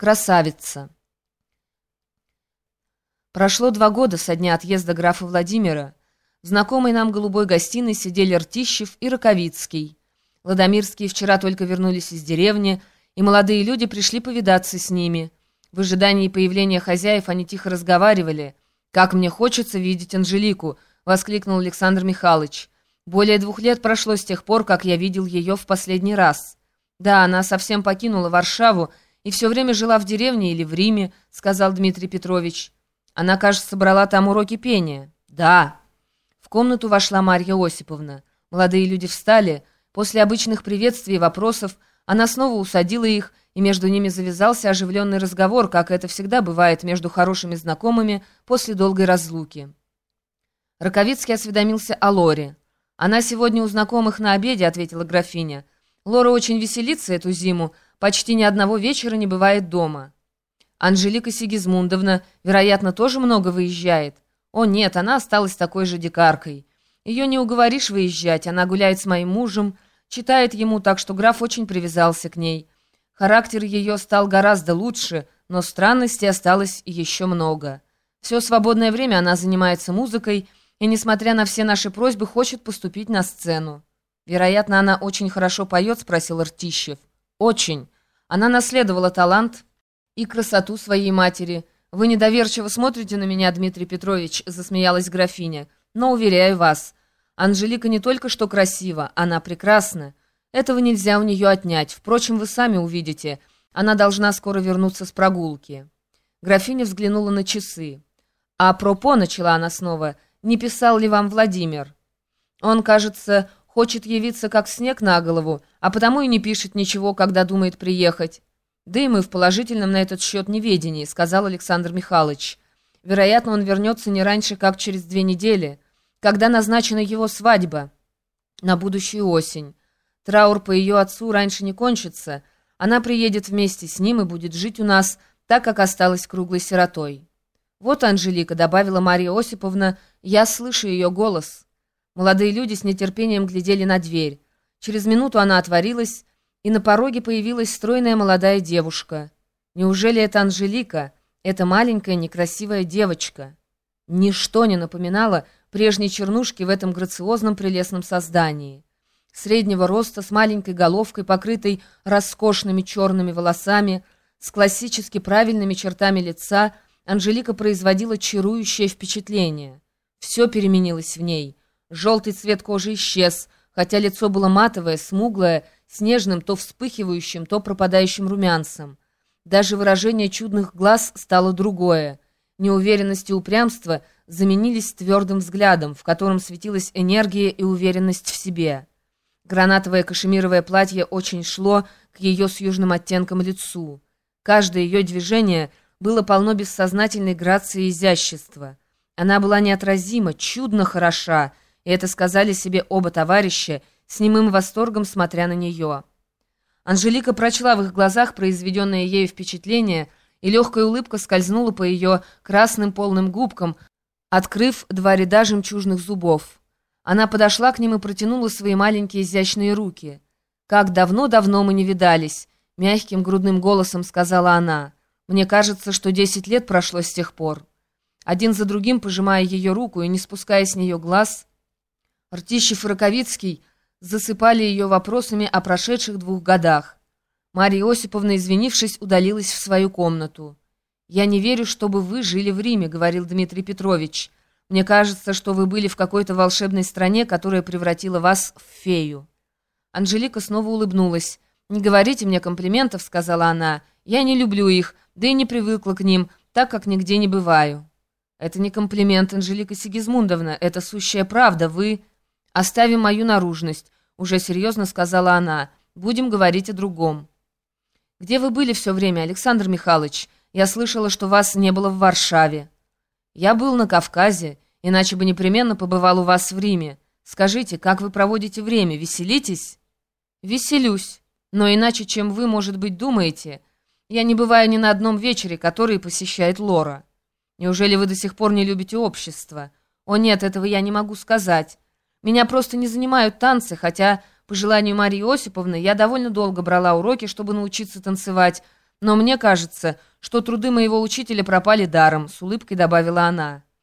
Красавица. Прошло два года со дня отъезда графа Владимира. В знакомой нам голубой гостиной сидели Ртищев и Раковицкий. Ладомирские вчера только вернулись из деревни, и молодые люди пришли повидаться с ними. В ожидании появления хозяев они тихо разговаривали. «Как мне хочется видеть Анжелику!» — воскликнул Александр Михайлович. «Более двух лет прошло с тех пор, как я видел ее в последний раз. Да, она совсем покинула Варшаву, и все время жила в деревне или в Риме», — сказал Дмитрий Петрович. «Она, кажется, брала там уроки пения». «Да». В комнату вошла Марья Осиповна. Молодые люди встали. После обычных приветствий и вопросов она снова усадила их, и между ними завязался оживленный разговор, как это всегда бывает между хорошими знакомыми после долгой разлуки. Раковицкий осведомился о Лоре. «Она сегодня у знакомых на обеде», — ответила графиня. «Лора очень веселится эту зиму, почти ни одного вечера не бывает дома. Анжелика Сигизмундовна, вероятно, тоже много выезжает. О нет, она осталась такой же дикаркой. Ее не уговоришь выезжать, она гуляет с моим мужем, читает ему, так что граф очень привязался к ней. Характер ее стал гораздо лучше, но странностей осталось еще много. Все свободное время она занимается музыкой и, несмотря на все наши просьбы, хочет поступить на сцену. «Вероятно, она очень хорошо поет?» — спросил Ртищев. «Очень. Она наследовала талант и красоту своей матери. Вы недоверчиво смотрите на меня, Дмитрий Петрович», — засмеялась графиня. «Но, уверяю вас, Анжелика не только что красива, она прекрасна. Этого нельзя у нее отнять. Впрочем, вы сами увидите. Она должна скоро вернуться с прогулки». Графиня взглянула на часы. «А пропо», — начала она снова, — «не писал ли вам Владимир?» «Он, кажется, хочет явиться как снег на голову, а потому и не пишет ничего, когда думает приехать. Да и мы в положительном на этот счет неведении, сказал Александр Михайлович. Вероятно, он вернется не раньше, как через две недели, когда назначена его свадьба на будущую осень. Траур по ее отцу раньше не кончится. Она приедет вместе с ним и будет жить у нас, так как осталась круглой сиротой. «Вот Анжелика», — добавила Мария Осиповна, — «я слышу ее голос». Молодые люди с нетерпением глядели на дверь. Через минуту она отворилась, и на пороге появилась стройная молодая девушка. Неужели это Анжелика, эта маленькая некрасивая девочка? Ничто не напоминало прежней чернушки в этом грациозном прелестном создании. Среднего роста, с маленькой головкой, покрытой роскошными черными волосами, с классически правильными чертами лица, Анжелика производила чарующее впечатление. Все переменилось в ней — Желтый цвет кожи исчез, хотя лицо было матовое, смуглое, с нежным, то вспыхивающим, то пропадающим румянцем. Даже выражение чудных глаз стало другое. Неуверенность и упрямство заменились твердым взглядом, в котором светилась энергия и уверенность в себе. Гранатовое кашемировое платье очень шло к ее с южным оттенком лицу. Каждое ее движение было полно бессознательной грации и изящества. Она была неотразима, чудно хороша, и это сказали себе оба товарища, с немым восторгом смотря на нее. Анжелика прочла в их глазах произведенное ею впечатление, и легкая улыбка скользнула по ее красным полным губкам, открыв два ряда жемчужных зубов. Она подошла к ним и протянула свои маленькие изящные руки. «Как давно-давно мы не видались», — мягким грудным голосом сказала она. «Мне кажется, что десять лет прошло с тех пор». Один за другим, пожимая ее руку и не спуская с нее глаз, Ртищев и Раковицкий засыпали ее вопросами о прошедших двух годах. Марья Осиповна, извинившись, удалилась в свою комнату. «Я не верю, чтобы вы жили в Риме», — говорил Дмитрий Петрович. «Мне кажется, что вы были в какой-то волшебной стране, которая превратила вас в фею». Анжелика снова улыбнулась. «Не говорите мне комплиментов», — сказала она. «Я не люблю их, да и не привыкла к ним, так как нигде не бываю». «Это не комплимент, Анжелика Сигизмундовна, это сущая правда, вы...» «Оставим мою наружность», — уже серьезно сказала она. «Будем говорить о другом». «Где вы были все время, Александр Михайлович? Я слышала, что вас не было в Варшаве». «Я был на Кавказе, иначе бы непременно побывал у вас в Риме. Скажите, как вы проводите время, веселитесь?» «Веселюсь, но иначе, чем вы, может быть, думаете. Я не бываю ни на одном вечере, который посещает Лора. Неужели вы до сих пор не любите общество? О нет, этого я не могу сказать». Меня просто не занимают танцы, хотя, по желанию Марии Осиповны, я довольно долго брала уроки, чтобы научиться танцевать, Но мне кажется, что труды моего учителя пропали даром», — с улыбкой добавила она.